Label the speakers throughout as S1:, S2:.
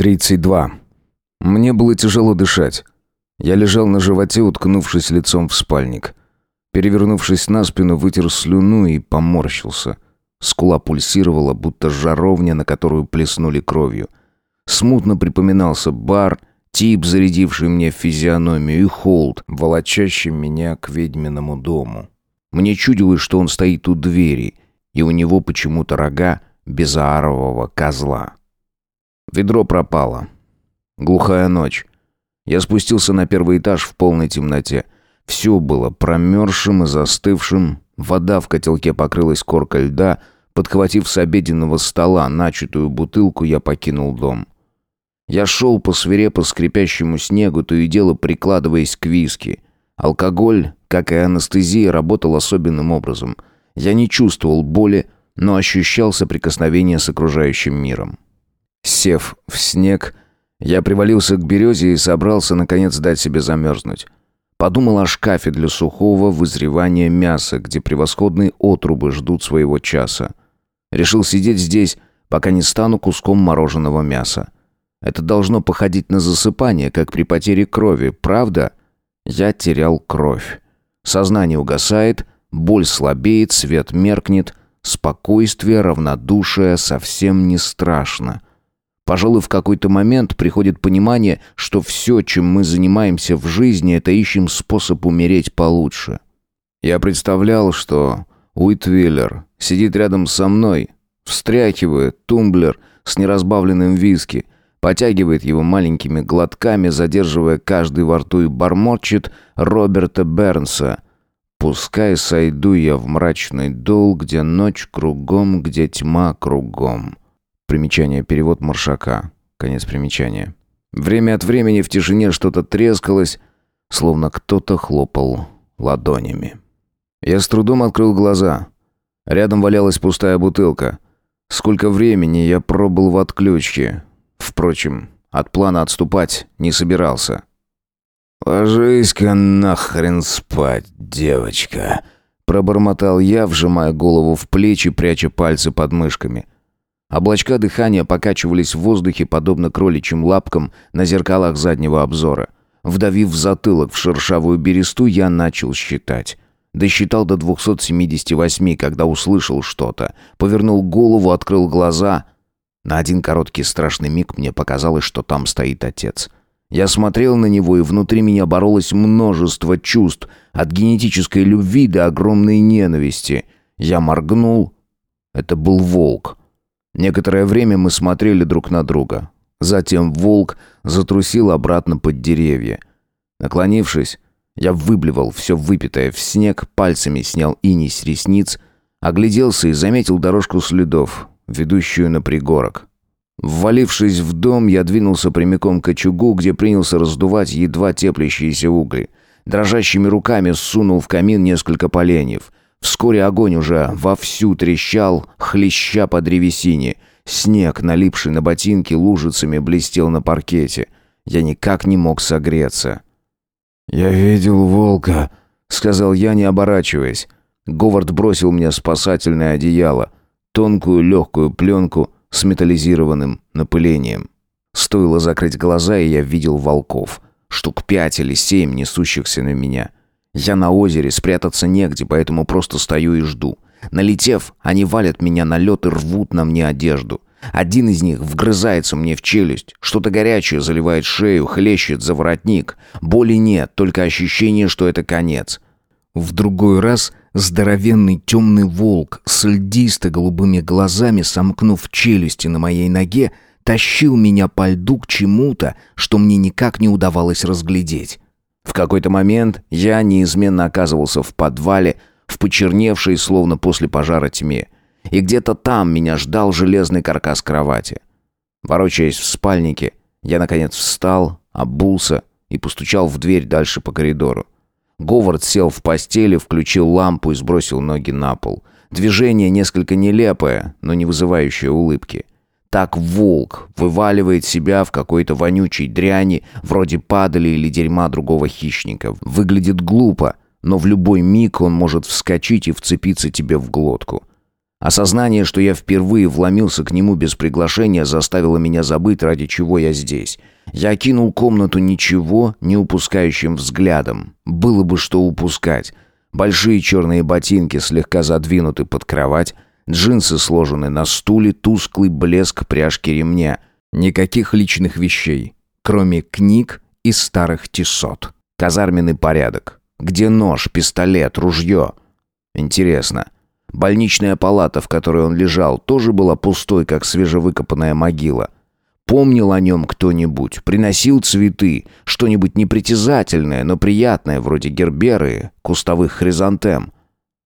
S1: 32. Мне было тяжело дышать. Я лежал на животе, уткнувшись лицом в спальник. Перевернувшись на спину, вытер слюну и поморщился. Скула пульсировала, будто жаровня, на которую плеснули кровью. Смутно припоминался бар, тип, зарядивший мне физиономию, и холд, волочащий меня к ведьминому дому. Мне чудилось, что он стоит у двери, и у него почему-то рога безаарового козла. Ведро пропало. Глухая ночь. Я спустился на первый этаж в полной темноте. Все было промерзшим и застывшим. Вода в котелке покрылась коркой льда. Подхватив с обеденного стола начатую бутылку, я покинул дом. Я шел по свирепо скрипящему снегу, то и дело прикладываясь к виски. Алкоголь, как и анестезия, работал особенным образом. Я не чувствовал боли, но ощущал соприкосновение с окружающим миром. Сев в снег, я привалился к березе и собрался, наконец, дать себе замерзнуть. Подумал о шкафе для сухого вызревания мяса, где превосходные отрубы ждут своего часа. Решил сидеть здесь, пока не стану куском мороженого мяса. Это должно походить на засыпание, как при потере крови, правда? Я терял кровь. Сознание угасает, боль слабеет, свет меркнет, спокойствие, равнодушие совсем не страшно. Пожалуй, в какой-то момент приходит понимание, что все, чем мы занимаемся в жизни, это ищем способ умереть получше. Я представлял, что Уитвиллер сидит рядом со мной, встряхивает тумблер с неразбавленным виски, потягивает его маленькими глотками, задерживая каждый во рту и бормочет Роберта Бернса. «Пускай сойду я в мрачный дол, где ночь кругом, где тьма кругом». Примечание. Перевод Маршака. Конец примечания. Время от времени в тишине что-то трескалось, словно кто-то хлопал ладонями. Я с трудом открыл глаза. Рядом валялась пустая бутылка. Сколько времени я пробыл в отключке. Впрочем, от плана отступать не собирался.
S2: «Ложись-ка нахрен спать, девочка», — пробормотал я, вжимая голову в плечи, пряча пальцы под мышками.
S1: Облачка дыхания покачивались в воздухе, подобно кроличьим лапкам на зеркалах заднего обзора. Вдавив затылок в шершавую бересту, я начал считать. Досчитал до 278, когда услышал что-то. Повернул голову, открыл глаза. На один короткий страшный миг мне показалось, что там стоит отец. Я смотрел на него, и внутри меня боролось множество чувств, от генетической любви до огромной ненависти. Я моргнул. Это был волк. Некоторое время мы смотрели друг на друга. Затем волк затрусил обратно под деревья. Наклонившись, я выблевал все выпитое в снег, пальцами снял иней с ресниц, огляделся и заметил дорожку следов, ведущую на пригорок. Ввалившись в дом, я двинулся прямиком к очагу, где принялся раздувать едва теплящиеся угли. Дрожащими руками сунул в камин несколько поленьев. Вскоре огонь уже вовсю трещал, хлеща по древесине. Снег, налипший на ботинки, лужицами блестел на паркете. Я никак не мог согреться.
S2: «Я видел волка», — сказал я, не оборачиваясь.
S1: Говард бросил мне спасательное одеяло, тонкую легкую пленку с металлизированным напылением. Стоило закрыть глаза, и я видел волков. Штук пять или семь, несущихся на меня. Я на озере, спрятаться негде, поэтому просто стою и жду. Налетев, они валят меня на лед и рвут на мне одежду. Один из них вгрызается мне в челюсть, что-то горячее заливает шею, хлещет за воротник. Боли нет, только ощущение, что это конец. В другой раз здоровенный темный волк с льдисто-голубыми глазами, сомкнув челюсти на моей ноге, тащил меня по льду к чему-то, что мне никак не удавалось разглядеть. В какой-то момент я неизменно оказывался в подвале, в почерневшей, словно после пожара тьме. И где-то там меня ждал железный каркас кровати. Ворочаясь в спальнике, я, наконец, встал, обулся и постучал в дверь дальше по коридору. Говард сел в постели, включил лампу и сбросил ноги на пол. Движение несколько нелепое, но не вызывающее улыбки. Так волк вываливает себя в какой-то вонючей дряни, вроде падали или дерьма другого хищника. Выглядит глупо, но в любой миг он может вскочить и вцепиться тебе в глотку. Осознание, что я впервые вломился к нему без приглашения, заставило меня забыть, ради чего я здесь. Я окинул комнату ничего не упускающим взглядом. Было бы что упускать. Большие черные ботинки слегка задвинуты под кровать, джинсы сложены на стуле, тусклый блеск пряжки ремня. Никаких личных вещей, кроме книг и старых тесот. Казарменный порядок. Где нож, пистолет, ружье? Интересно. Больничная палата, в которой он лежал, тоже была пустой, как свежевыкопанная могила. Помнил о нем кто-нибудь, приносил цветы, что-нибудь непритязательное, но приятное, вроде герберы, кустовых хризантем.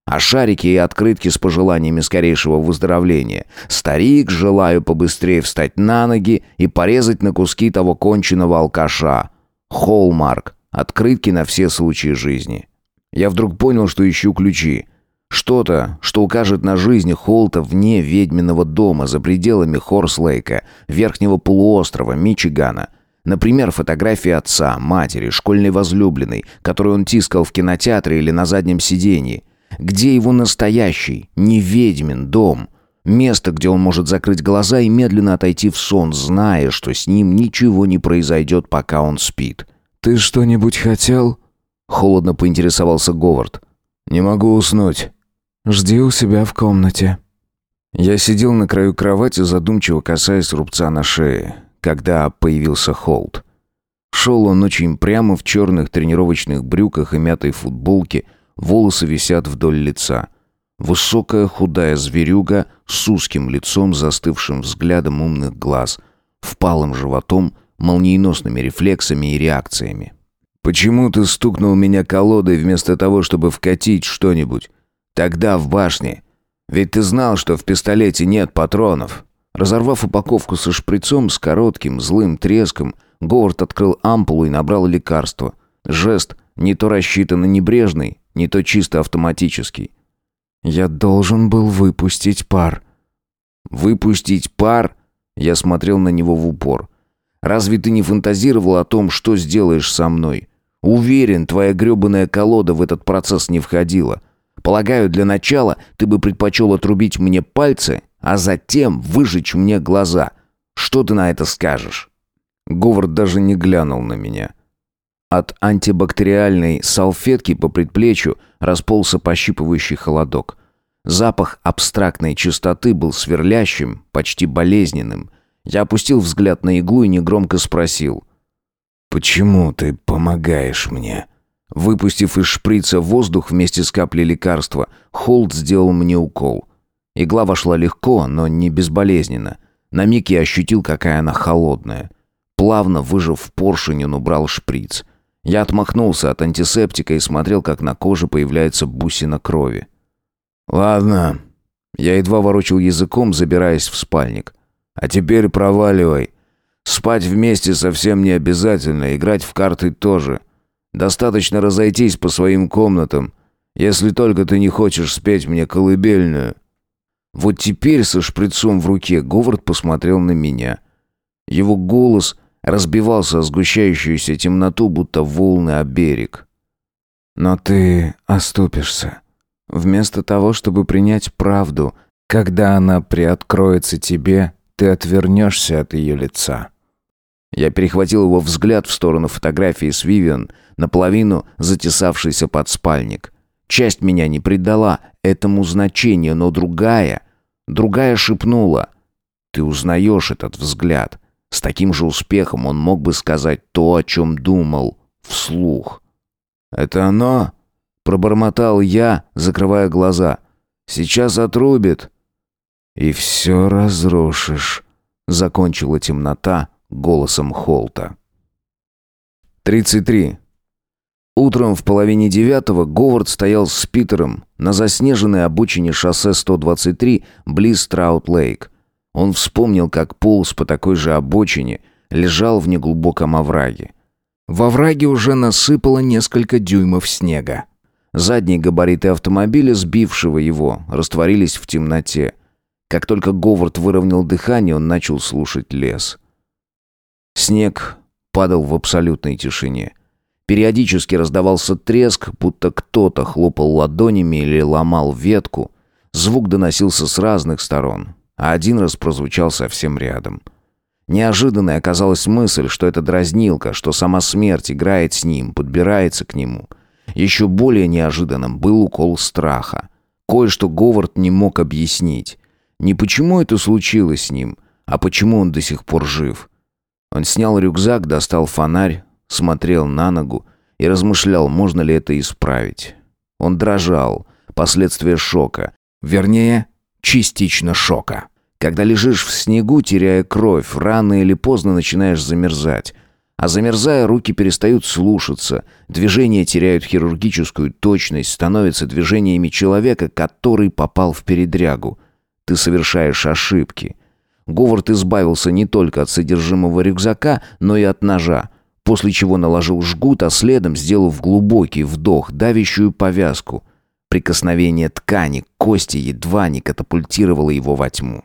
S1: А шарики и открытки с пожеланиями скорейшего выздоровления. Старик, желаю побыстрее встать на ноги и порезать на куски того конченого алкаша. Холмарк. Открытки на все случаи жизни. Я вдруг понял, что ищу ключи. Что-то, что укажет на жизнь Холта вне ведьминого дома, за пределами Хорслейка, верхнего полуострова, Мичигана. Например, фотографии отца, матери, школьной возлюбленной, которую он тискал в кинотеатре или на заднем сиденье. Где его настоящий, не ведьмин дом? Место, где он может закрыть глаза и медленно отойти в сон, зная, что с ним ничего не произойдет, пока он спит.
S2: «Ты что-нибудь хотел?»
S1: Холодно поинтересовался Говард.
S2: «Не могу уснуть».
S1: «Жди у себя в комнате». Я сидел на краю кровати, задумчиво касаясь рубца на шее, когда появился Холд. Шел он очень прямо в черных тренировочных брюках и мятой футболке, волосы висят вдоль лица. Высокая худая зверюга с узким лицом, застывшим взглядом умных глаз, впалым животом, молниеносными рефлексами и реакциями. «Почему ты стукнул меня колодой вместо того, чтобы вкатить что-нибудь? Тогда в башне. Ведь ты знал, что в пистолете нет патронов. Разорвав упаковку со шприцом с коротким злым треском, Говард открыл ампулу и набрал лекарство. Жест не то рассчитанно небрежный, не то чисто автоматический.
S2: «Я должен был выпустить пар».
S1: «Выпустить пар?» Я смотрел на него в упор. «Разве ты не фантазировал о том, что сделаешь со мной? Уверен, твоя грёбаная колода в этот процесс не входила. Полагаю, для начала ты бы предпочел отрубить мне пальцы, а затем выжечь мне глаза. Что ты на это скажешь?» Говард даже не глянул на меня. От антибактериальной салфетки по предплечью расползся пощипывающий холодок. Запах абстрактной чистоты был сверлящим, почти болезненным. Я опустил взгляд на иглу и негромко спросил.
S2: «Почему ты помогаешь мне?»
S1: Выпустив из шприца воздух вместе с каплей лекарства, Холд сделал мне укол. Игла вошла легко, но не безболезненно. На миг я ощутил, какая она холодная. Плавно выжав поршень, он убрал шприц. Я отмахнулся от антисептика и смотрел, как на коже появляется бусина крови.
S2: «Ладно».
S1: Я едва ворочил языком, забираясь в спальник.
S2: «А теперь проваливай. Спать вместе совсем не обязательно, играть в карты тоже. Достаточно разойтись по своим комнатам, если только ты не хочешь спеть мне колыбельную».
S1: Вот теперь со шприцом в руке Говард посмотрел на меня. Его голос разбивался о сгущающуюся темноту, будто волны о берег.
S2: «Но ты оступишься. Вместо того, чтобы принять правду, когда она приоткроется тебе, ты отвернешься от ее лица».
S1: Я перехватил его взгляд в сторону фотографии с Вивиан, наполовину затесавшийся под спальник. Часть меня не придала этому значения, но другая, другая шепнула. «Ты узнаешь этот взгляд». С таким же успехом он мог бы сказать то, о чем думал, вслух.
S2: «Это оно?» — пробормотал я, закрывая глаза. «Сейчас отрубит».
S1: «И все разрушишь», — закончила темнота, голосом Холта. 33. Утром в половине девятого Говард стоял с Питером на заснеженной обочине шоссе 123 близ Траут-Лейк. Он вспомнил, как полз по такой же обочине, лежал в неглубоком овраге. Во враге уже насыпало несколько дюймов снега. Задние габариты автомобиля, сбившего его, растворились в темноте. Как только Говард выровнял дыхание, он начал слушать лес. Снег падал в абсолютной тишине. Периодически раздавался треск, будто кто-то хлопал ладонями или ломал ветку. Звук доносился с разных сторон, а один раз прозвучал совсем рядом. Неожиданной оказалась мысль, что это дразнилка, что сама смерть играет с ним, подбирается к нему. Еще более неожиданным был укол страха. Кое-что Говард не мог объяснить. Не почему это случилось с ним, а почему он до сих пор жив. Он снял рюкзак, достал фонарь, смотрел на ногу и размышлял, можно ли это исправить. Он дрожал, последствия шока, вернее, частично шока. Когда лежишь в снегу, теряя кровь, рано или поздно начинаешь замерзать. А замерзая, руки перестают слушаться, движения теряют хирургическую точность, становятся движениями человека, который попал в передрягу. Ты совершаешь ошибки. Говард избавился не только от содержимого рюкзака, но и от ножа, после чего наложил жгут, а следом, сделав глубокий вдох, давящую повязку. Прикосновение ткани к кости едва не катапультировало его во тьму.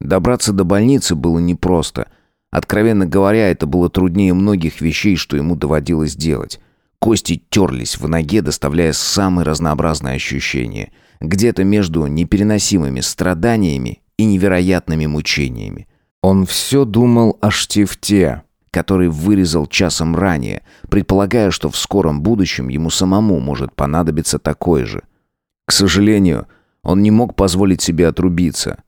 S1: Добраться до больницы было непросто. Откровенно говоря, это было труднее многих вещей, что ему доводилось делать. Кости терлись в ноге, доставляя самые разнообразные ощущения. Где-то между непереносимыми страданиями и невероятными мучениями. Он все думал о штифте, который вырезал часом ранее, предполагая, что в скором будущем ему самому может понадобиться такой же. К сожалению, он не мог позволить себе отрубиться.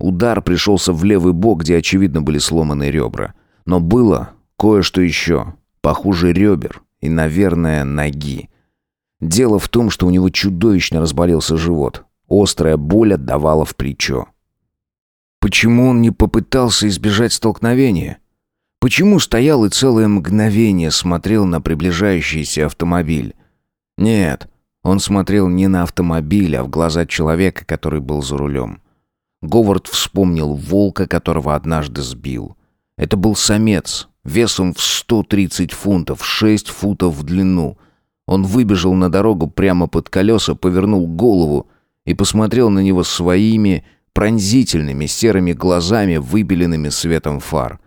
S1: Удар пришелся в левый бок, где, очевидно, были сломаны ребра. Но было кое-что еще, похуже ребер и, наверное, ноги. Дело в том, что у него чудовищно разболелся живот. Острая боль отдавала в плечо. Почему он не попытался избежать столкновения? Почему стоял и целое мгновение смотрел на приближающийся автомобиль? Нет, он смотрел не на автомобиль, а в глаза человека, который был за рулем. Говард вспомнил волка, которого однажды сбил. Это был самец, весом в 130 фунтов, 6 футов в длину. Он выбежал на дорогу прямо под колеса, повернул голову и посмотрел на него своими пронзительными серыми глазами, выбеленными светом фар.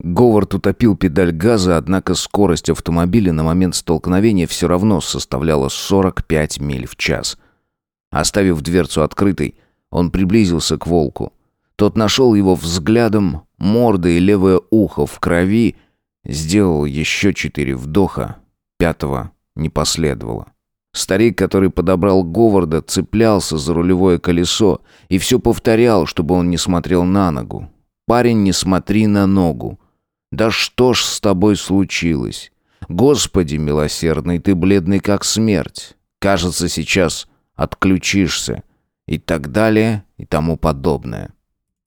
S1: Говард утопил педаль газа, однако скорость автомобиля на момент столкновения все равно составляла 45 миль в час. Оставив дверцу открытой, он приблизился к волку. Тот нашел его взглядом, морда и левое ухо в крови, сделал еще четыре вдоха, пятого не последовало. Старик, который подобрал Говарда, цеплялся за рулевое колесо и все повторял, чтобы он не смотрел на ногу. «Парень, не смотри на ногу». «Да что ж с тобой случилось? Господи милосердный, ты бледный как смерть. Кажется, сейчас отключишься». И так далее, и тому подобное.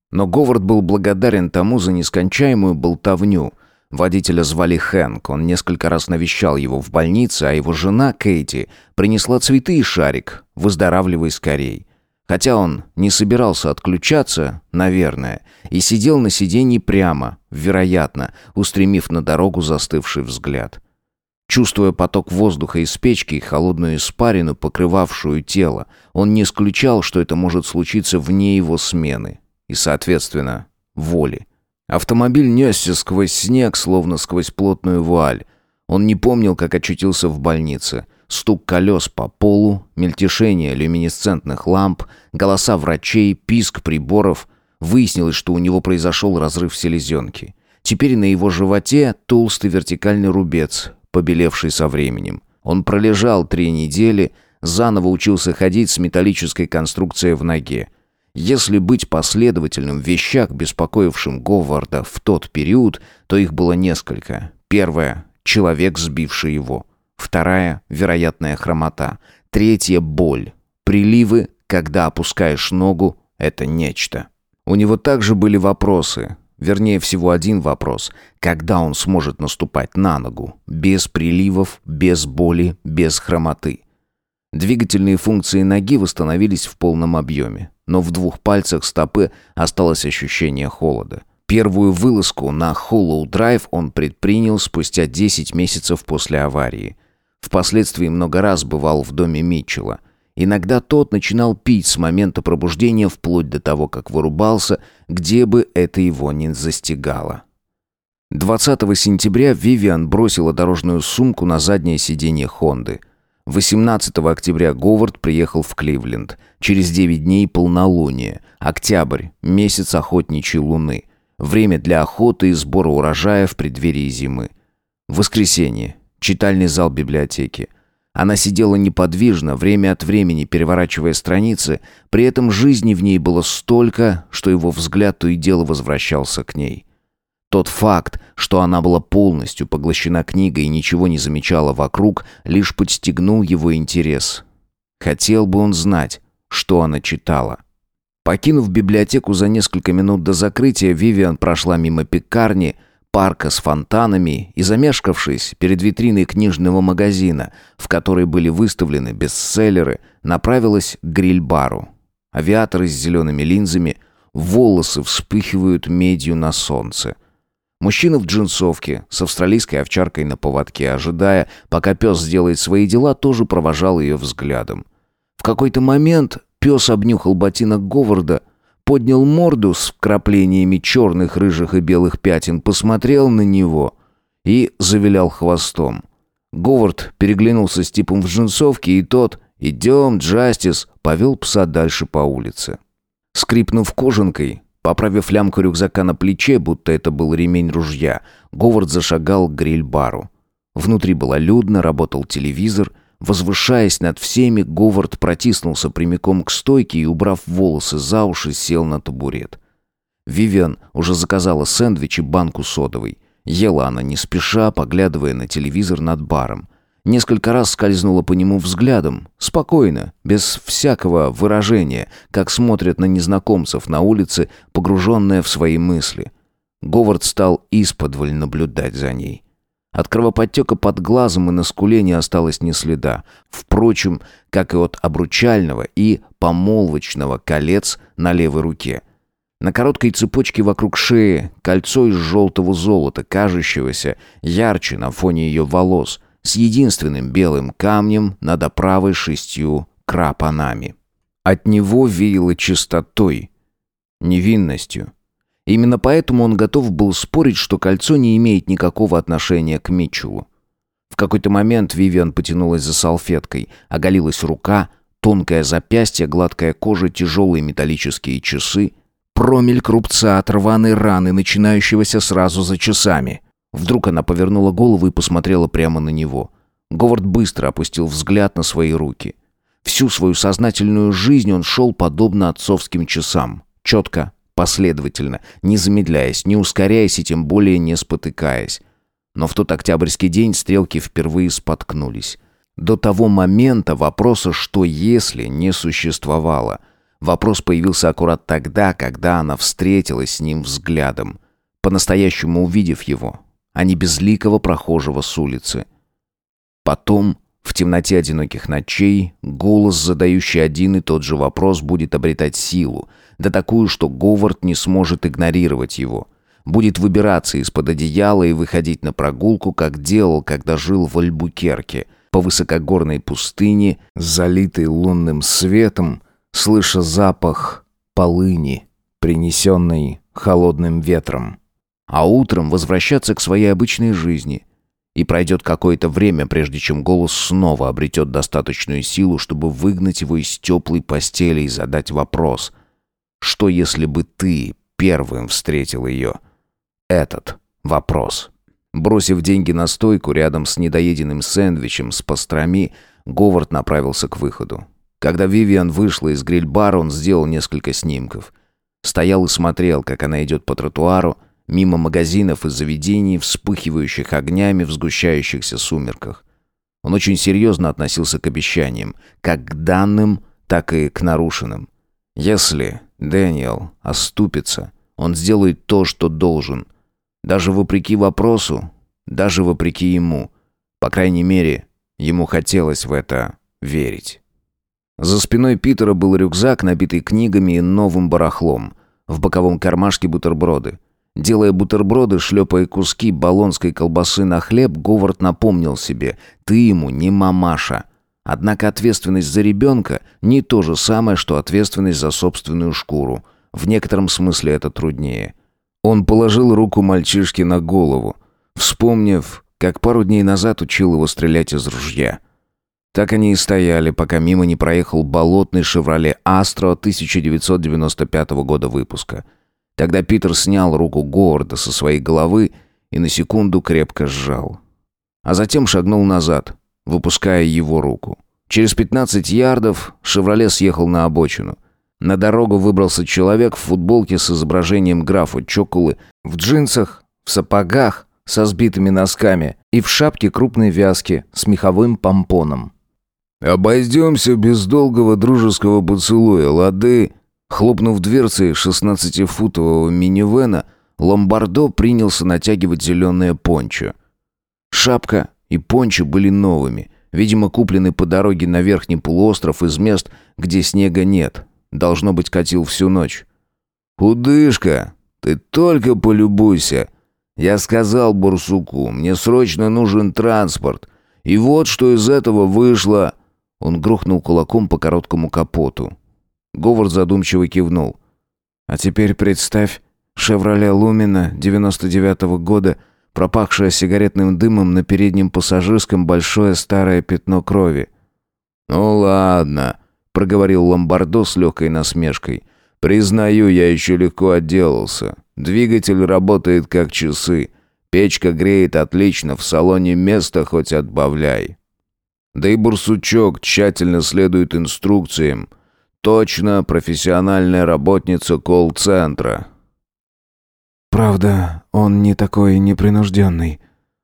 S1: Но Говард был благодарен тому за нескончаемую болтовню – Водителя звали Хэнк, он несколько раз навещал его в больнице, а его жена, Кейти, принесла цветы и шарик «Выздоравливай скорей». Хотя он не собирался отключаться, наверное, и сидел на сиденье прямо, вероятно, устремив на дорогу застывший взгляд. Чувствуя поток воздуха из печки и холодную испарину, покрывавшую тело, он не исключал, что это может случиться вне его смены и, соответственно, воли. Автомобиль несся сквозь снег, словно сквозь плотную вуаль. Он не помнил, как очутился в больнице. Стук колес по полу, мельтешение люминесцентных ламп, голоса врачей, писк приборов. Выяснилось, что у него произошел разрыв селезенки. Теперь на его животе толстый вертикальный рубец, побелевший со временем. Он пролежал три недели, заново учился ходить с металлической конструкцией в ноге. Если быть последовательным в вещах, беспокоившим Говарда в тот период, то их было несколько. Первое — человек, сбивший его. Вторая — вероятная хромота. Третья — боль. Приливы, когда опускаешь ногу — это нечто. У него также были вопросы. Вернее всего один вопрос. Когда он сможет наступать на ногу? Без приливов, без боли, без хромоты. Двигательные функции ноги восстановились в полном объеме но в двух пальцах стопы осталось ощущение холода. Первую вылазку на Hollow Драйв он предпринял спустя 10 месяцев после аварии. Впоследствии много раз бывал в доме Митчелла. Иногда тот начинал пить с момента пробуждения вплоть до того, как вырубался, где бы это его ни застигало. 20 сентября Вивиан бросила дорожную сумку на заднее сиденье Хонды. 18 октября Говард приехал в Кливленд. Через 9 дней полнолуние. Октябрь, месяц охотничьей луны. Время для охоты и сбора урожая в преддверии зимы. Воскресенье. Читальный зал библиотеки. Она сидела неподвижно, время от времени переворачивая страницы, при этом жизни в ней было столько, что его взгляд то и дело возвращался к ней. Тот факт, что она была полностью поглощена книгой и ничего не замечала вокруг, лишь подстегнул его интерес. Хотел бы он знать, что она читала. Покинув библиотеку за несколько минут до закрытия, Вивиан прошла мимо пекарни, парка с фонтанами и, замешкавшись перед витриной книжного магазина, в которой были выставлены бестселлеры, направилась к гриль-бару. Авиаторы с зелеными линзами, волосы вспыхивают медью на солнце. Мужчина в джинсовке, с австралийской овчаркой на поводке, ожидая, пока пес сделает свои дела, тоже провожал ее взглядом. В какой-то момент пес обнюхал ботинок Говарда, поднял морду с вкраплениями черных, рыжих и белых пятен, посмотрел на него и завилял хвостом. Говард переглянулся с типом в джинсовке, и тот «Идем, Джастис», повел пса дальше по улице. Скрипнув кожанкой, Поправив лямку рюкзака на плече, будто это был ремень ружья, Говард зашагал к гриль-бару. Внутри было людно, работал телевизор. Возвышаясь над всеми, Говард протиснулся прямиком к стойке и, убрав волосы за уши, сел на табурет. Вивиан уже заказала сэндвич и банку содовой. Ела она не спеша, поглядывая на телевизор над баром. Несколько раз скользнула по нему взглядом, спокойно, без всякого выражения, как смотрят на незнакомцев на улице, погруженная в свои мысли. Говард стал исподволь наблюдать за ней. От кровоподтека под глазом и на скуле не осталось ни следа. Впрочем, как и от обручального и помолвочного колец на левой руке. На короткой цепочке вокруг шеи кольцо из желтого золота, кажущегося ярче на фоне ее волос – с единственным белым камнем над оправой шестью крапанами. От него веяло чистотой, невинностью. Именно поэтому он готов был спорить, что кольцо не имеет никакого отношения к Митчеллу. В какой-то момент Вивиан потянулась за салфеткой, оголилась рука, тонкое запястье, гладкая кожа, тяжелые металлические часы, промель рубца от рваной раны, начинающегося сразу за часами — Вдруг она повернула голову и посмотрела прямо на него. Говард быстро опустил взгляд на свои руки. Всю свою сознательную жизнь он шел подобно отцовским часам. Четко, последовательно, не замедляясь, не ускоряясь и тем более не спотыкаясь. Но в тот октябрьский день стрелки впервые споткнулись. До того момента вопроса «что если» не существовало. Вопрос появился аккурат тогда, когда она встретилась с ним взглядом. По-настоящему увидев его, а не безликого прохожего с улицы. Потом, в темноте одиноких ночей, голос, задающий один и тот же вопрос, будет обретать силу, да такую, что Говард не сможет игнорировать его. Будет выбираться из-под одеяла и выходить на прогулку, как делал, когда жил в Альбукерке, по высокогорной пустыне, залитой лунным светом, слыша запах полыни, принесенной холодным ветром а утром возвращаться к своей обычной жизни. И пройдет какое-то время, прежде чем голос снова обретет достаточную силу, чтобы выгнать его из теплой постели и задать вопрос. Что если бы ты первым встретил ее? Этот вопрос. Бросив деньги на стойку рядом с недоеденным сэндвичем с пастрами, Говард направился к выходу. Когда Вивиан вышла из гриль-бара, он сделал несколько снимков. Стоял и смотрел, как она идет по тротуару, мимо магазинов и заведений, вспыхивающих огнями в сгущающихся сумерках. Он очень серьезно относился к обещаниям, как к данным, так и к нарушенным. Если Дэниел оступится, он сделает то, что должен. Даже вопреки вопросу, даже вопреки ему. По крайней мере, ему хотелось в это верить. За спиной Питера был рюкзак, набитый книгами и новым барахлом. В боковом кармашке бутерброды. Делая бутерброды, шлепая куски болонской колбасы на хлеб, Говард напомнил себе «ты ему не мамаша». Однако ответственность за ребенка не то же самое, что ответственность за собственную шкуру. В некотором смысле это труднее. Он положил руку мальчишке на голову, вспомнив, как пару дней назад учил его стрелять из ружья. Так они и стояли, пока мимо не проехал болотный «Шевроле Астро» 1995 года выпуска. Тогда Питер снял руку Говарда со своей головы и на секунду крепко сжал. А затем шагнул назад, выпуская его руку. Через 15 ярдов «Шевроле» съехал на обочину. На дорогу выбрался человек в футболке с изображением графа Чокулы, в джинсах, в сапогах со сбитыми носками и в шапке крупной вязки с меховым помпоном.
S2: «Обойдемся без долгого дружеского поцелуя, лады?» Хлопнув дверцей шестнадцатифутового минивэна, Ломбардо принялся натягивать зеленое пончо. Шапка и пончо были новыми, видимо, куплены по дороге на верхний полуостров из мест, где снега нет. Должно быть, катил всю ночь. «Худышка, ты только полюбуйся!» Я сказал Бурсуку, мне срочно нужен транспорт. И вот что из этого вышло. Он грохнул кулаком по короткому капоту. Говард задумчиво кивнул. «А теперь представь, «Шевроле Лумина» 99-го года, пропахшая сигаретным дымом на переднем пассажирском большое старое пятно крови».
S1: «Ну ладно», — проговорил Ломбардо с легкой насмешкой. «Признаю, я еще легко отделался. Двигатель работает как часы. Печка греет отлично, в салоне места хоть отбавляй. Да и бурсучок тщательно следует инструкциям. Точно профессиональная работница колл-центра.
S2: Правда, он не такой непринужденный.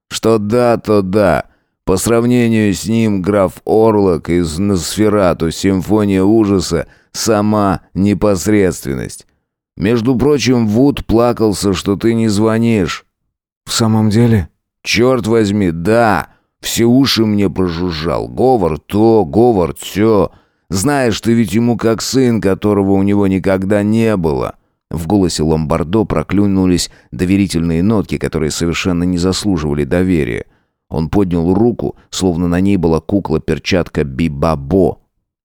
S1: Что да, то да. По сравнению с ним граф Орлок из Носферату «Симфония ужаса» сама непосредственность. Между прочим, Вуд плакался, что ты не звонишь.
S2: В самом деле?
S1: Черт возьми, да. Все уши мне прожужжал. Говор то, говор все. Знаешь, ты ведь ему как сын, которого у него никогда не было». В голосе Ломбардо проклюнулись доверительные нотки, которые совершенно не заслуживали доверия. Он поднял руку, словно на ней была кукла-перчатка Бибабо,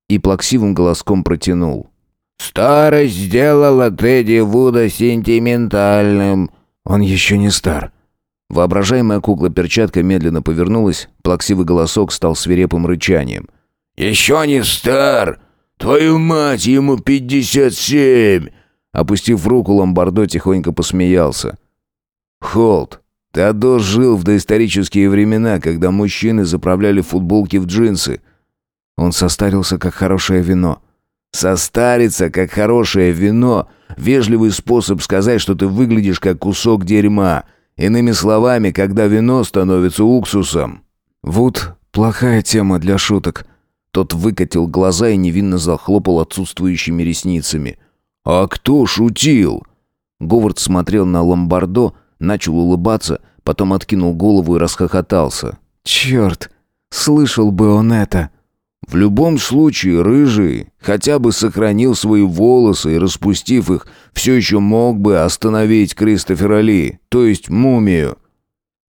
S1: и плаксивым голоском протянул. «Старость сделала Тедди Вуда сентиментальным».
S2: «Он еще не стар»,
S1: Воображаемая кукла-перчатка медленно повернулась, плаксивый голосок стал свирепым рычанием. «Еще не стар! Твою мать, ему пятьдесят семь!» Опустив руку, Ломбардо тихонько посмеялся. «Холт, ты одолжил в доисторические времена, когда мужчины заправляли футболки в джинсы».
S2: Он состарился, как хорошее вино.
S1: «Состариться, как хорошее вино — вежливый способ сказать, что ты выглядишь, как кусок дерьма». Иными словами, когда вино становится уксусом.
S2: Вуд – плохая тема для шуток.
S1: Тот выкатил глаза и невинно захлопал отсутствующими ресницами. «А кто шутил?» Говард смотрел на Ломбардо, начал улыбаться, потом откинул голову и расхохотался.
S2: «Черт! Слышал бы он это!»
S1: В любом случае, рыжий хотя бы сохранил свои волосы и, распустив их, все еще мог бы остановить Кристофера Ли, то есть мумию.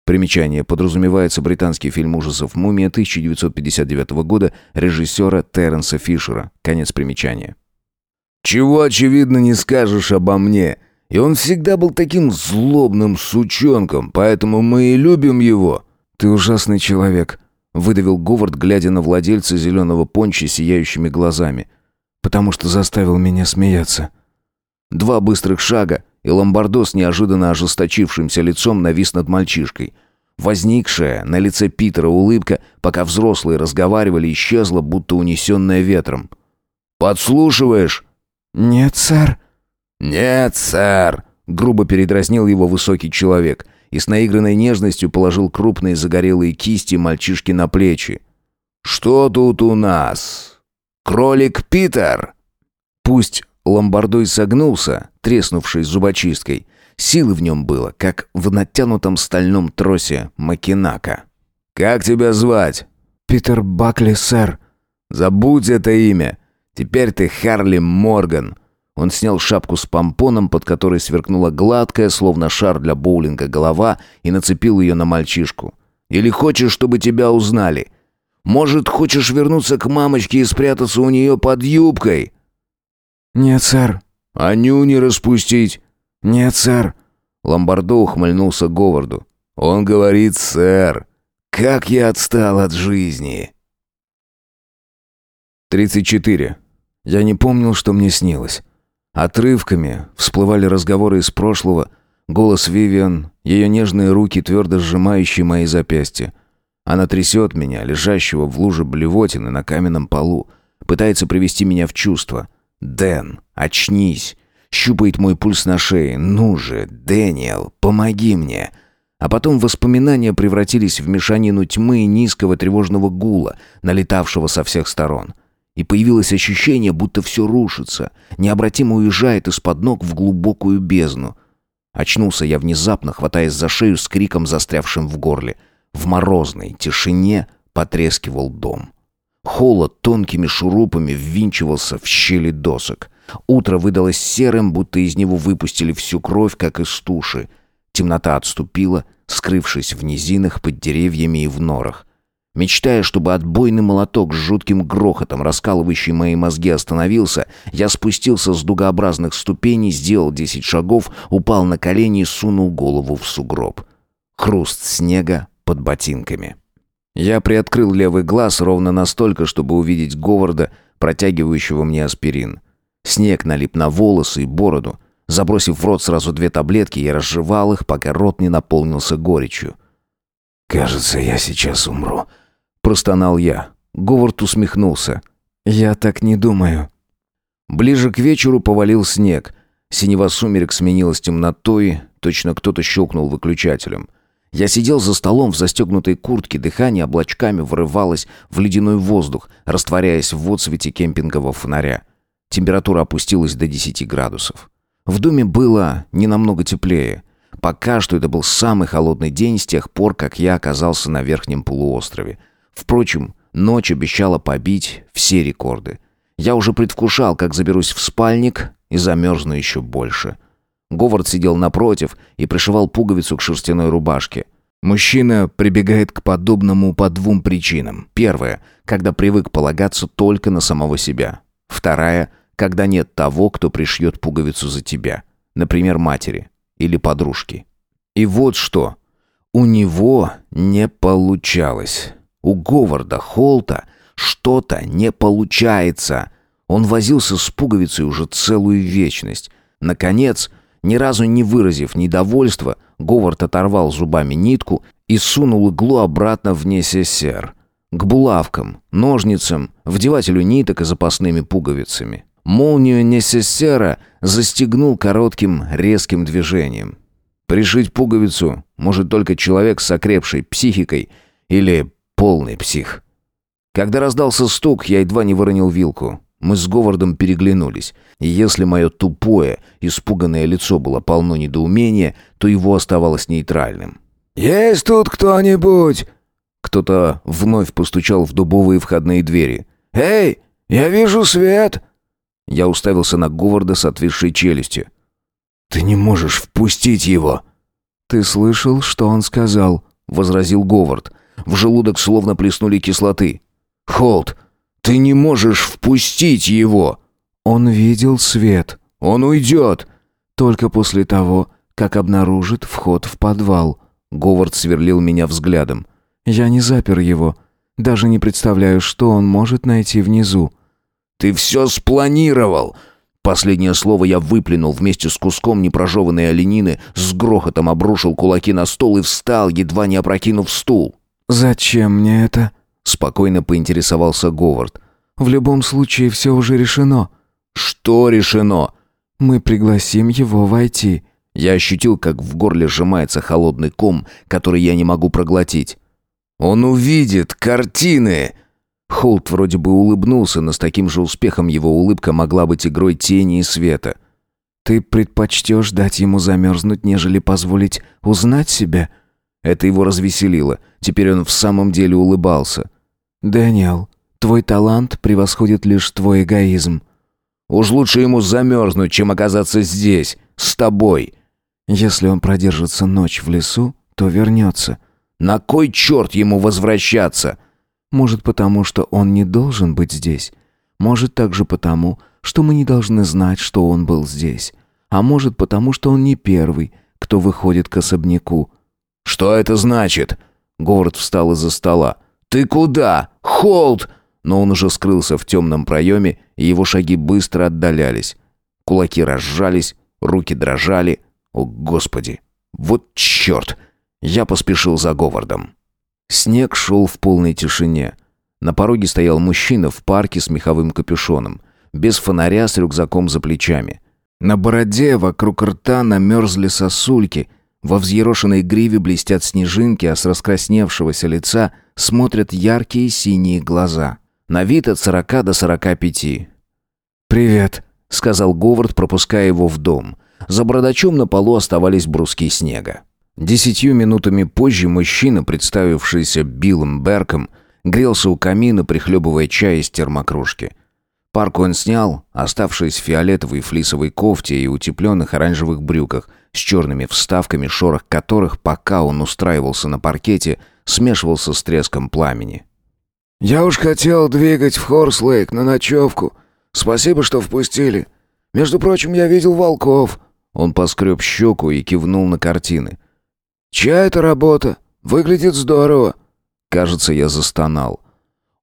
S1: Примечание. Подразумевается британский фильм ужасов «Мумия» 1959 года режиссера Терренса Фишера. Конец примечания. «Чего, очевидно, не скажешь обо мне. И он всегда был таким злобным сучонком, поэтому мы и любим его».
S2: «Ты ужасный человек», выдавил Говард, глядя на владельца зеленого понча сияющими глазами. «Потому что заставил меня смеяться».
S1: Два быстрых шага, и Ломбардо с неожиданно ожесточившимся лицом навис над мальчишкой. Возникшая на лице Питера улыбка, пока взрослые разговаривали, исчезла, будто унесенная ветром. «Подслушиваешь?»
S2: «Нет, сэр».
S1: «Нет, сэр», — грубо передразнил его высокий человек и с наигранной нежностью положил крупные загорелые кисти мальчишки на плечи. «Что тут у нас? Кролик Питер?» Пусть Ломбардой согнулся, треснувший зубочисткой. Силы в нем было, как в натянутом стальном тросе Макинака. «Как тебя звать?»
S2: «Питер Бакли, сэр».
S1: «Забудь это имя. Теперь ты Харли Морган. Он снял шапку с помпоном, под которой сверкнула гладкая, словно шар для боулинга, голова и нацепил ее на мальчишку. «Или хочешь, чтобы тебя узнали? Может, хочешь вернуться к мамочке и спрятаться у нее под юбкой?»
S2: «Нет, сэр».
S1: «А нюни распустить?»
S2: «Нет, сэр».
S1: Ломбардо ухмыльнулся Говарду. «Он говорит, сэр, как я отстал от жизни!» Тридцать четыре. Я не помнил, что мне снилось. Отрывками всплывали разговоры из прошлого, голос Вивиан, ее нежные руки, твердо сжимающие мои запястья. Она трясет меня, лежащего в луже блевотины на каменном полу, пытается привести меня в чувство. «Дэн, очнись!» Щупает мой пульс на шее. «Ну же, Дэниел, помоги мне!» А потом воспоминания превратились в мешанину тьмы и низкого тревожного гула, налетавшего со всех сторон. И появилось ощущение, будто все рушится, необратимо уезжает из-под ног в глубокую бездну. Очнулся я внезапно, хватаясь за шею с криком, застрявшим в горле. В морозной тишине потрескивал дом. Холод тонкими шурупами ввинчивался в щели досок. Утро выдалось серым, будто из него выпустили всю кровь, как из туши. Темнота отступила, скрывшись в низинах под деревьями и в норах. Мечтая, чтобы отбойный молоток с жутким грохотом, раскалывающий мои мозги, остановился, я спустился с дугообразных ступеней, сделал десять шагов, упал на колени и сунул голову в сугроб. Хруст снега под ботинками. Я приоткрыл левый глаз ровно настолько, чтобы увидеть Говарда, протягивающего мне аспирин. Снег налип на волосы и бороду. Забросив в рот сразу две таблетки, я разжевал их, пока рот не наполнился горечью.
S2: «Кажется, я сейчас умру», —
S1: простонал я. Говард усмехнулся.
S2: «Я так не думаю».
S1: Ближе к вечеру повалил снег. Синева сумерек сменилась темнотой, точно кто-то щелкнул выключателем. Я сидел за столом в застегнутой куртке, дыхание облачками вырывалось в ледяной воздух, растворяясь в отсвете кемпингового фонаря. Температура опустилась до 10 градусов. В доме было не намного теплее. Пока что это был самый холодный день с тех пор, как я оказался на верхнем полуострове. Впрочем, ночь обещала побить все рекорды. Я уже предвкушал, как заберусь в спальник и замерзну еще больше. Говард сидел напротив и пришивал пуговицу к шерстяной рубашке. Мужчина прибегает к подобному по двум причинам. Первая, когда привык полагаться только на самого себя. Вторая, когда нет того, кто пришьет пуговицу за тебя. Например, матери или подружки. И вот что. У него не получалось. У Говарда Холта что-то не получается. Он возился с пуговицей уже целую вечность. Наконец, ни разу не выразив недовольства, Говард оторвал зубами нитку и сунул иглу обратно в несесер. К булавкам, ножницам, вдевателю ниток и запасными пуговицами. Молнию Несессера застегнул коротким резким движением. Пришить пуговицу может только человек с окрепшей психикой или полный псих. Когда раздался стук, я едва не выронил вилку. Мы с Говардом переглянулись, и если мое тупое, испуганное лицо было полно недоумения, то его оставалось нейтральным.
S2: «Есть тут кто-нибудь?»
S1: Кто-то вновь постучал в дубовые входные двери.
S2: «Эй, я вижу свет!»
S1: Я уставился на Говарда с отвисшей челюстью.
S2: «Ты не можешь впустить его!»
S1: «Ты слышал, что он сказал?» — возразил Говард. В желудок словно плеснули кислоты.
S2: «Холт, ты не можешь впустить его!»
S1: «Он видел свет.
S2: Он уйдет!»
S1: «Только после того, как обнаружит вход в подвал». Говард сверлил меня взглядом. «Я не запер его. Даже не представляю, что он может найти внизу».
S2: Ты все спланировал!» Последнее слово я выплюнул вместе с куском непрожеванной оленины, с грохотом обрушил кулаки на стол и встал, едва не опрокинув стул.
S1: «Зачем мне это?» — спокойно поинтересовался Говард. «В любом случае все уже решено».
S2: «Что решено?»
S1: «Мы пригласим его войти».
S2: Я ощутил, как в горле сжимается холодный ком, который я не могу проглотить. «Он увидит картины!»
S1: Холт вроде бы улыбнулся, но с таким же успехом его улыбка могла быть игрой тени и света. «Ты предпочтешь дать ему замерзнуть, нежели позволить узнать себя?» Это его развеселило. Теперь он в самом деле улыбался. «Дэниел, твой талант превосходит лишь твой эгоизм».
S2: «Уж лучше ему замерзнуть, чем оказаться здесь, с тобой».
S1: «Если он продержится ночь в лесу, то вернется».
S2: «На кой черт ему возвращаться?»
S1: Может, потому что он не должен быть здесь. Может, также потому, что мы не должны знать, что он был здесь. А может, потому что он не первый, кто выходит к особняку.
S2: «Что это значит?» Говард встал из-за стола. «Ты куда? Холд!»
S1: но он уже скрылся в темном проеме, и его шаги быстро отдалялись. Кулаки разжались, руки дрожали. О, Господи! Вот черт! Я поспешил за Говардом. Снег шел в полной тишине. На пороге стоял мужчина в парке с меховым капюшоном, без фонаря с рюкзаком за плечами. На бороде вокруг рта намерзли сосульки, во взъерошенной гриве блестят снежинки, а с раскрасневшегося лица смотрят яркие синие глаза. На вид от сорока до сорока пяти. «Привет», — сказал Говард, пропуская его в дом. За бородачом на полу оставались бруски снега. Десятью минутами позже мужчина, представившийся Биллом Берком, грелся у камина, прихлебывая чай из термокружки. Парку он снял, оставшись в фиолетовой флисовой кофте и утепленных оранжевых брюках с черными вставками, шорох которых, пока он устраивался на паркете, смешивался с треском пламени.
S2: «Я уж хотел двигать в Хорслейк на ночевку. Спасибо, что впустили. Между прочим, я видел волков».
S1: Он поскреб щеку и кивнул на картины.
S2: «Чья это работа? Выглядит здорово».
S1: Кажется, я застонал.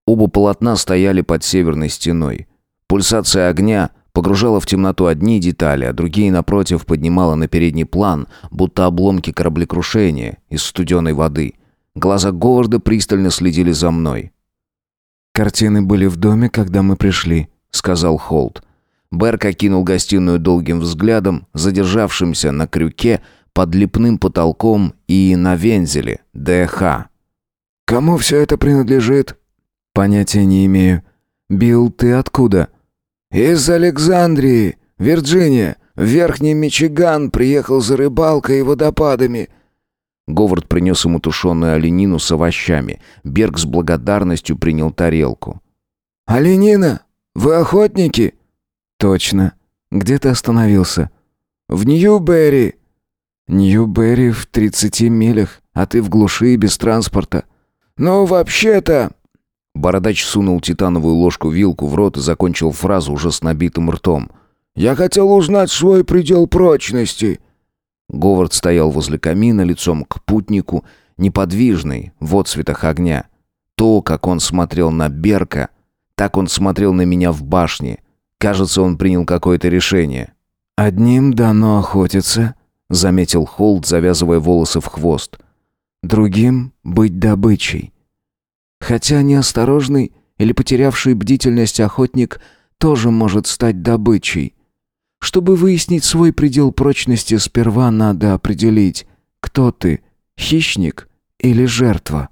S1: Оба полотна стояли под северной стеной. Пульсация огня погружала в темноту одни детали, а другие, напротив, поднимала на передний план, будто обломки кораблекрушения из студеной воды. Глаза Говарда пристально следили за мной.
S3: «Картины были в доме, когда мы пришли», — сказал Холт.
S1: Берк окинул гостиную долгим взглядом, задержавшимся на крюке, под лепным потолком и на вензеле ДХ.
S2: «Кому все это принадлежит?»
S3: «Понятия не имею. Билл, ты откуда?»
S2: «Из Александрии, Вирджиния. В Верхний Мичиган приехал за рыбалкой и водопадами».
S1: Говард принес ему тушеную оленину с овощами. Берг с благодарностью принял тарелку.
S2: «Оленина? Вы охотники?»
S3: «Точно. Где ты остановился?»
S2: «В Нью-Берри.
S3: Нью-Берри в 30 милях, а ты в глуши и без транспорта.
S2: Ну, вообще-то...
S1: Бородач сунул титановую ложку-вилку в рот и закончил фразу уже с набитым ртом.
S2: «Я хотел узнать свой предел прочности».
S1: Говард стоял возле камина лицом к путнику, неподвижный, в отцветах огня. То, как он смотрел на Берка, так он смотрел на меня в башне. Кажется, он принял какое-то решение.
S3: «Одним дано охотиться, заметил Холд, завязывая волосы в хвост. Другим быть добычей. Хотя неосторожный или потерявший бдительность охотник тоже может стать добычей. Чтобы выяснить свой предел прочности, сперва надо определить, кто ты, хищник или жертва.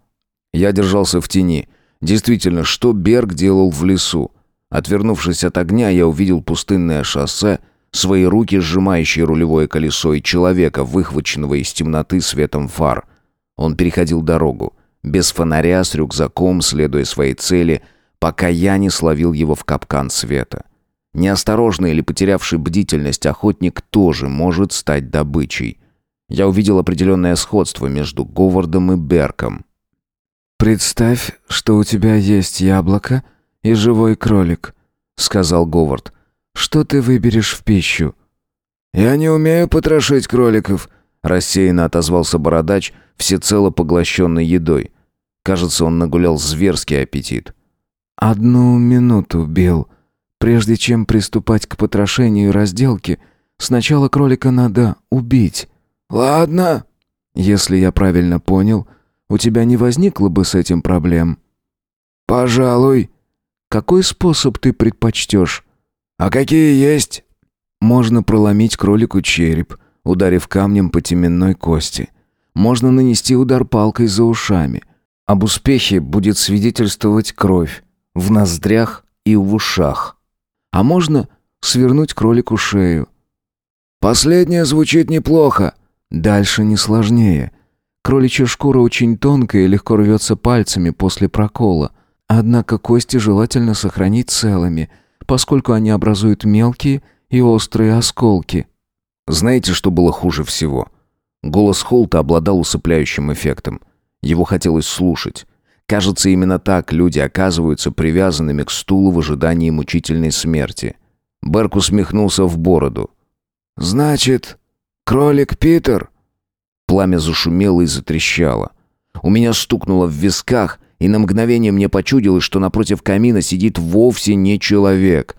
S1: Я держался в тени. Действительно, что Берг делал в лесу? Отвернувшись от огня, я увидел пустынное шоссе, свои руки, сжимающие рулевое колесо, и человека, выхваченного из темноты светом фар. Он переходил дорогу, без фонаря, с рюкзаком, следуя своей цели, пока я не словил его в капкан света. Неосторожный или потерявший бдительность охотник тоже может стать добычей. Я увидел определенное сходство между Говардом и Берком.
S3: «Представь, что у тебя есть яблоко и живой кролик», — сказал Говард. Что ты выберешь в пищу?»
S2: «Я не умею потрошить кроликов», — рассеянно отозвался бородач, всецело поглощенный едой. Кажется, он нагулял зверский аппетит.
S3: «Одну минуту, Билл. Прежде чем приступать к потрошению и разделке, сначала кролика надо убить».
S2: «Ладно».
S3: «Если я правильно понял, у тебя не возникло бы с этим проблем?»
S2: «Пожалуй».
S3: «Какой способ ты предпочтешь?»
S2: «А какие есть?»
S3: Можно проломить кролику череп, ударив камнем по теменной кости. Можно нанести удар палкой за ушами. Об успехе будет свидетельствовать кровь в ноздрях и в ушах. А можно свернуть кролику шею.
S2: «Последнее звучит неплохо».
S3: Дальше не сложнее. Кроличья шкура очень тонкая и легко рвется пальцами после прокола. Однако кости желательно сохранить целыми – поскольку они образуют мелкие и острые осколки.
S1: Знаете, что было хуже всего? Голос Холта обладал усыпляющим эффектом. Его хотелось слушать. Кажется, именно так люди оказываются привязанными к стулу в ожидании мучительной смерти. Берк усмехнулся в бороду.
S2: «Значит, кролик Питер?»
S1: Пламя зашумело и затрещало. У меня стукнуло в висках, и на мгновение мне почудилось, что напротив камина сидит вовсе не человек.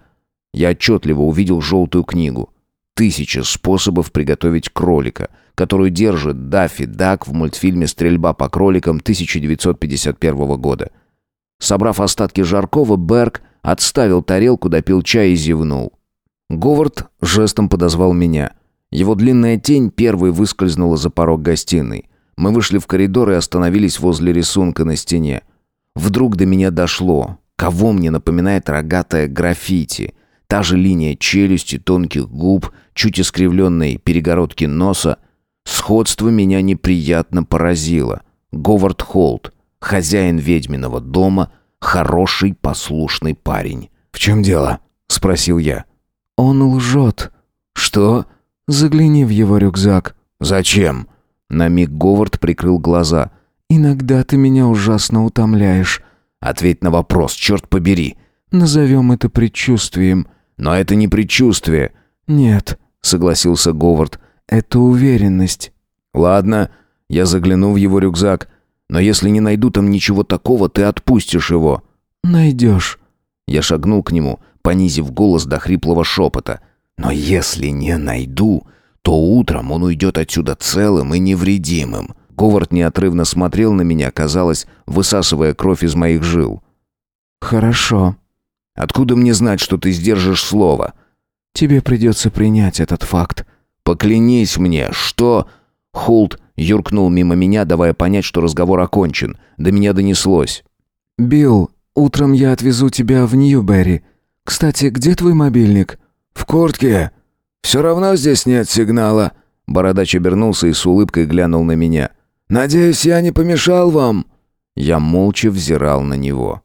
S1: Я отчетливо увидел желтую книгу. «Тысяча способов приготовить кролика», которую держит Даффи Дак в мультфильме «Стрельба по кроликам» 1951 года. Собрав остатки жаркого, Берг отставил тарелку, допил чай и зевнул. Говард жестом подозвал меня. Его длинная тень первой выскользнула за порог гостиной. Мы вышли в коридор и остановились возле рисунка на стене. Вдруг до меня дошло, кого мне напоминает рогатая граффити. Та же линия челюсти, тонких губ, чуть искривленной перегородки носа. Сходство меня неприятно поразило. Говард Холт, хозяин ведьминого дома, хороший послушный парень.
S3: «В чем дело?» — спросил я.
S1: «Он лжет».
S3: «Что?»
S1: «Загляни в его рюкзак».
S3: «Зачем?»
S1: На миг Говард прикрыл глаза.
S3: «Иногда ты меня ужасно утомляешь».
S1: «Ответь на вопрос, черт побери».
S3: «Назовем это предчувствием».
S1: «Но это не предчувствие».
S3: «Нет», — согласился Говард. «Это уверенность».
S1: «Ладно, я загляну в его рюкзак. Но если не найду там ничего такого, ты отпустишь его».
S3: «Найдешь».
S1: Я шагнул к нему, понизив голос до хриплого шепота. «Но если не найду, то утром он уйдет отсюда целым и невредимым». Говард неотрывно смотрел на меня, казалось, высасывая кровь из моих жил.
S3: «Хорошо».
S1: «Откуда мне знать, что ты сдержишь слово?»
S3: «Тебе придется принять этот факт».
S1: «Поклянись мне, что...» Холт юркнул мимо меня, давая понять, что разговор окончен. До меня донеслось.
S3: «Билл, утром я отвезу тебя в Ньюберри. Кстати, где твой мобильник?»
S2: «В куртке. Все равно здесь нет сигнала».
S1: Бородач обернулся и с улыбкой глянул на меня.
S2: «Надеюсь, я не помешал вам?»
S1: Я молча взирал на него.